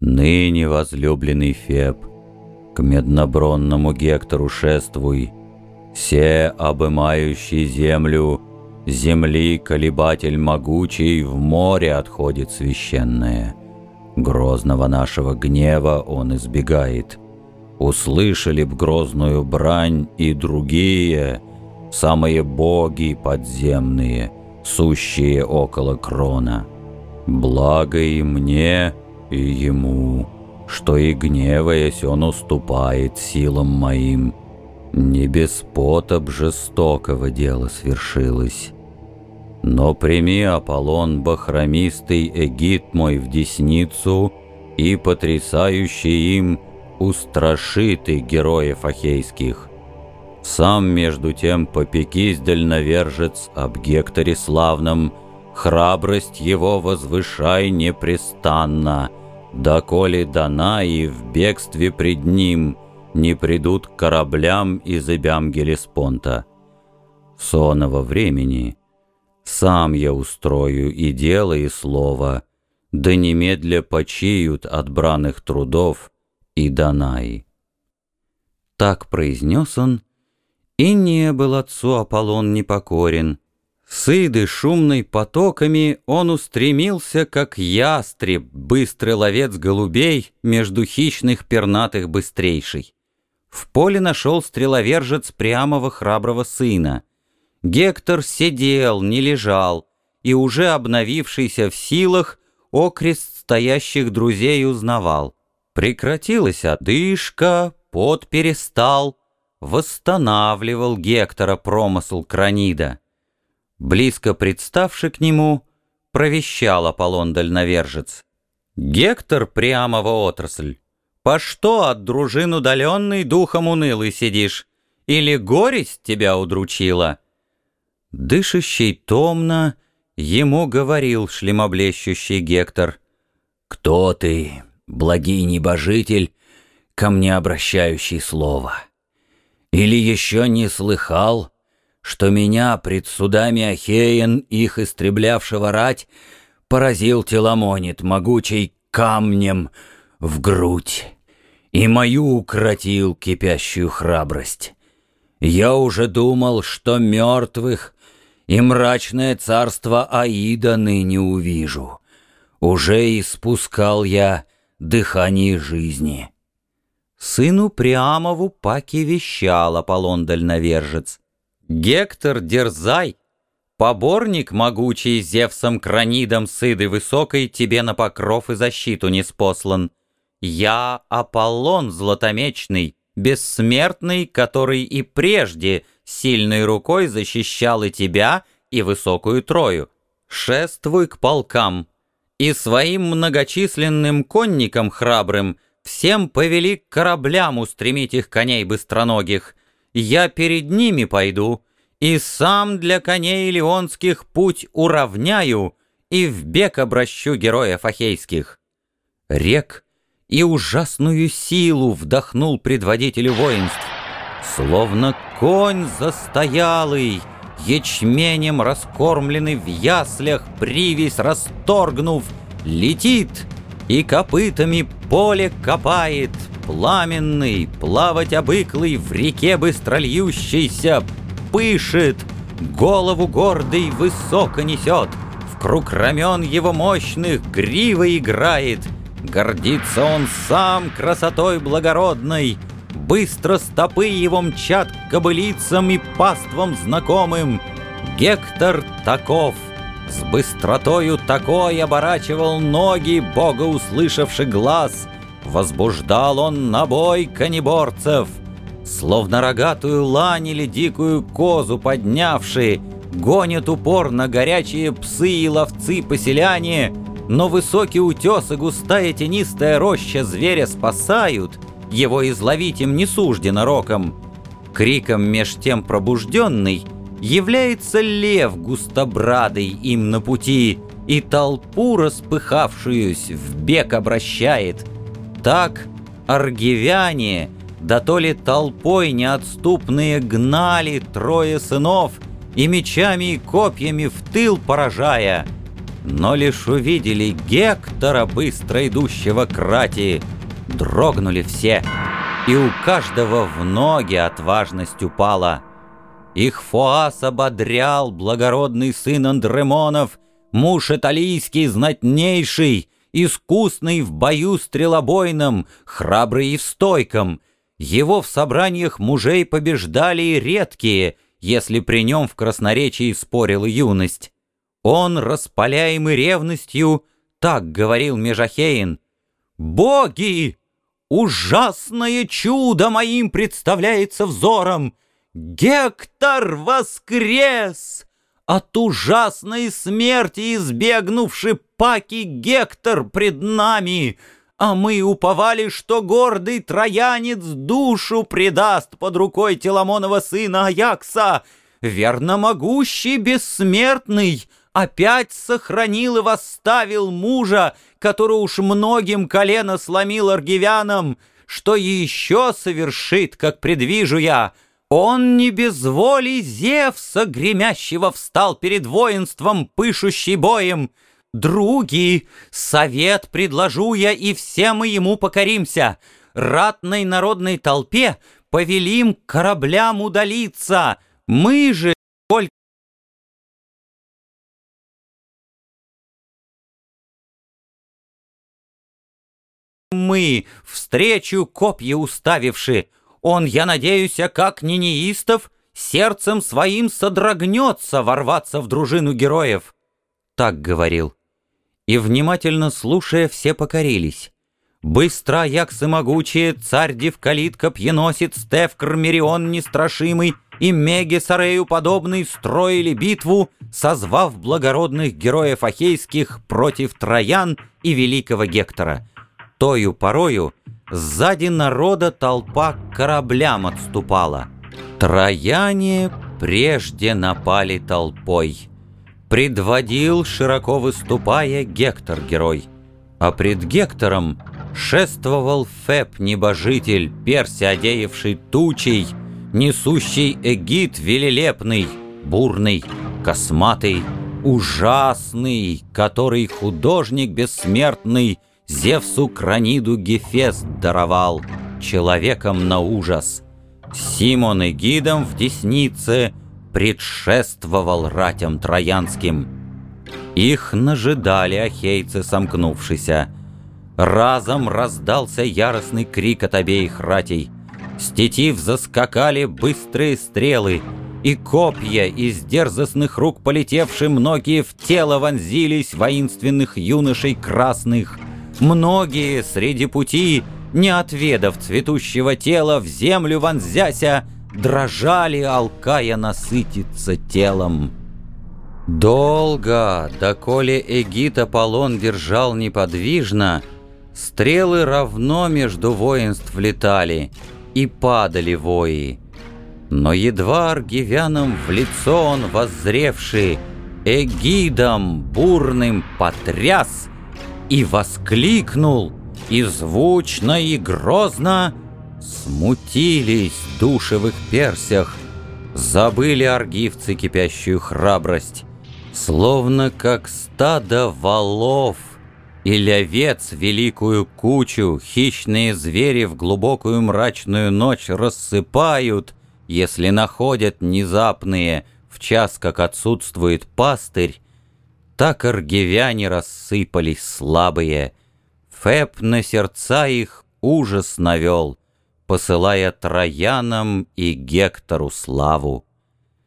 Ныне, возлюбленный Феб, к меднобронному Гектору шествуй, Се, обымающий землю, земли колебатель могучий В море отходит священное. Грозного нашего гнева он избегает. Услышали б грозную брань и другие, Самые боги подземные, сущие около крона. Благо и мне, и ему, что и гневаясь он уступает силам моим. Не без потоп жестокого дела свершилось. Но прими, Аполлон, бахромистый эгид мой в десницу, и, потрясающий им, устраши ты героев ахейских. Сам, между тем, попекись, дальновержец, об Гекторе славном, храбрость его возвышай непрестанно, доколе дана и в бегстве пред ним не придут к кораблям и зыбям Гелеспонта. Сонного времени сам я устрою и дело, и слово, да немедля почиют от браных трудов и Данаи. Так произнес он, и не был отцу Аполлон непокорен. Сыды шумной потоками он устремился, как ястреб, быстрый ловец голубей, между хищных пернатых быстрейший. В поле нашел стреловержец прямого храброго сына. Гектор сидел, не лежал, и уже обновившийся в силах, окрест стоящих друзей узнавал. Прекратилась одышка, пот перестал, восстанавливал Гектора промысл Кранида. Близко представший к нему, провещал Аполлон Дальновержец. «Гектор прямого отрасль, по что от дружин удаленный духом унылый сидишь? Или горесть тебя удручила?» Дышащий томно, ему говорил шлемоблещущий Гектор. «Кто ты, благий небожитель, ко мне обращающий слово? Или еще не слыхал, что меня пред судами Ахеен, их истреблявшего рать, поразил Теламонит могучий камнем в грудь и мою укротил кипящую храбрость. Я уже думал, что мертвых и мрачное царство Аида ныне увижу. Уже испускал я дыхание жизни. Сыну Приамову паки вещал Аполлон Дальновержец. Гектор, дерзай! Поборник могучий Зевсом Кранидом сыды высокой тебе на покров и защиту не спослан. Я Аполлон златомечный, бессмертный, который и прежде сильной рукой защищал и тебя, и высокую Трою. Шествуй к полкам, и своим многочисленным конникам храбрым всем повели к кораблям устремить их коней быстроногих, я перед ними пойду, и сам для коней леонских путь уравняю, и в бег обращу героев ахейских. Рек и ужасную силу вдохнул предводителю воинств, словно конь застоялый, ячменем раскормленный в яслях, привесь расторгнув, летит и копытами поле копает, пламенный, плавать обыклый, в реке быстрольющийся, пышет, голову гордый высоко несет, в круг рамен его мощных грива играет, гордится он сам красотой благородной, быстро стопы его мчат кобылицам и паствам знакомым. Гектор таков, с быстротою такой оборачивал ноги, бога услышавший глаз — Возбуждал он на бой конеборцев, Словно рогатую лань или дикую козу поднявшие, Гонят упорно горячие псы и ловцы-поселяне, Но высокий утес и густая тенистая роща зверя спасают, Его изловить им не суждено роком. Криком меж тем пробужденный Является лев густобрадый им на пути, И толпу распыхавшуюсь в бег обращает — так аргивяне, да то ли толпой неотступные гнали трое сынов и мечами и копьями в тыл поражая, но лишь увидели Гектора, быстро идущего к рати, дрогнули все, и у каждого в ноги отважность упала. Их Фоас ободрял благородный сын Андремонов, муж италийский знатнейший, искусный в бою стрелобойном, храбрый и в стойком. Его в собраниях мужей побеждали и редкие, если при нем в красноречии спорила юность. Он, распаляемый ревностью, так говорил Межахейн. «Боги! Ужасное чудо моим представляется взором! Гектор воскрес! От ужасной смерти избегнувший паки Гектор пред нами!» А мы уповали, что гордый троянец душу предаст под рукой Теламонова сына Аякса, верно могущий бессмертный, опять сохранил и восставил мужа, который уж многим колено сломил аргивянам, что еще совершит, как предвижу я. Он не без воли Зевса, гремящего, встал перед воинством, пышущий боем. Други, совет предложу я, и все мы ему покоримся. Ратной народной толпе повелим кораблям удалиться. Мы же мы, встречу копья уставивши. Он, я надеюсь, как не неистов, сердцем своим содрогнется ворваться в дружину героев. Так говорил. И, внимательно слушая, все покорились. Быстро Аяксы могучие, царь Дивкалит копьеносец, Стефкр Мерион нестрашимый и Меге Сарею подобный строили битву, созвав благородных героев ахейских против Троян и великого Гектора — Тою порою сзади народа толпа к кораблям отступала. Трояне прежде напали толпой. Предводил, широко выступая, Гектор-герой. А пред Гектором шествовал Феб-небожитель, перси одеявший тучей, несущий эгид велелепный, бурный, косматый, ужасный, который художник бессмертный — Зевсу Краниду Гефест даровал, человеком на ужас. Симон и гидом в деснице предшествовал ратям троянским. Их нажидали ахейцы, сомкнувшися. Разом раздался яростный крик от обеих ратей. С тетив заскакали быстрые стрелы, и копья из дерзостных рук полетевшие многие в тело вонзились воинственных юношей красных — Многие среди пути, не отведав цветущего тела, в землю вонзяся, дрожали, алкая насытиться телом. Долго, доколе Эгит Аполлон держал неподвижно, стрелы равно между воинств летали, и падали вои. Но едва аргивянам в лицо он воззревший, Эгидом бурным потряс, и воскликнул, и звучно, и грозно Смутились души в их персях, Забыли аргивцы кипящую храбрость, Словно как стадо валов Или овец великую кучу Хищные звери в глубокую мрачную ночь рассыпают, Если находят внезапные В час, как отсутствует пастырь, так аргивяне рассыпались слабые. Феб на сердца их ужас навел, Посылая Троянам и Гектору славу.